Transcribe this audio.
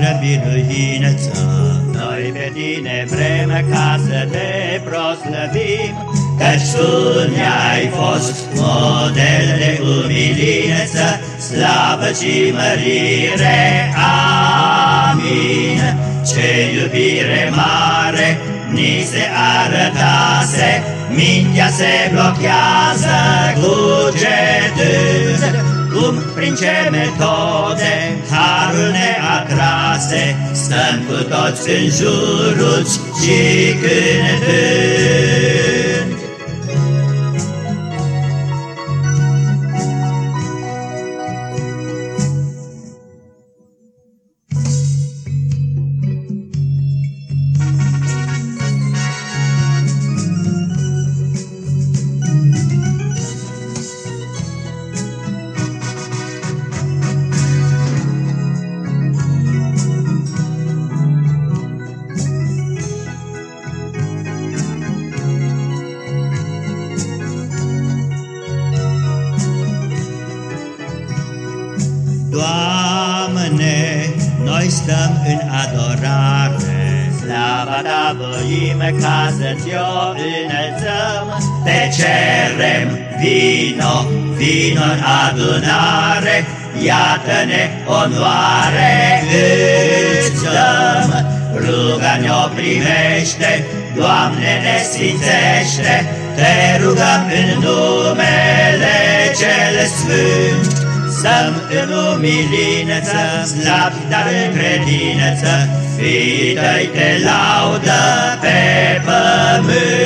noastră biruință. Noi pe tine vrem ca să te proslăvim, Căci tu ne-ai fost model de umilință, Slavă și mărire, amin. Ce iubire mare ni se arătase, Mintea se blochează cugetând, cum prin ce metode harul ne atrase, Stăm cu toți în jurul și cântând. Doamne, noi stăm în adorare, Slava Ta voim ca să Ți-o înălțăm, Te cerem, vino, vino în adunare, Iată-ne onoare. Îți dăm, Ruga-ne-o primește, Doamne ne sfințește, Te rugăm în numele cel Sfânt, Stăm în umilință, slab, dar în credință, Fii tăi te laudă pe pământ.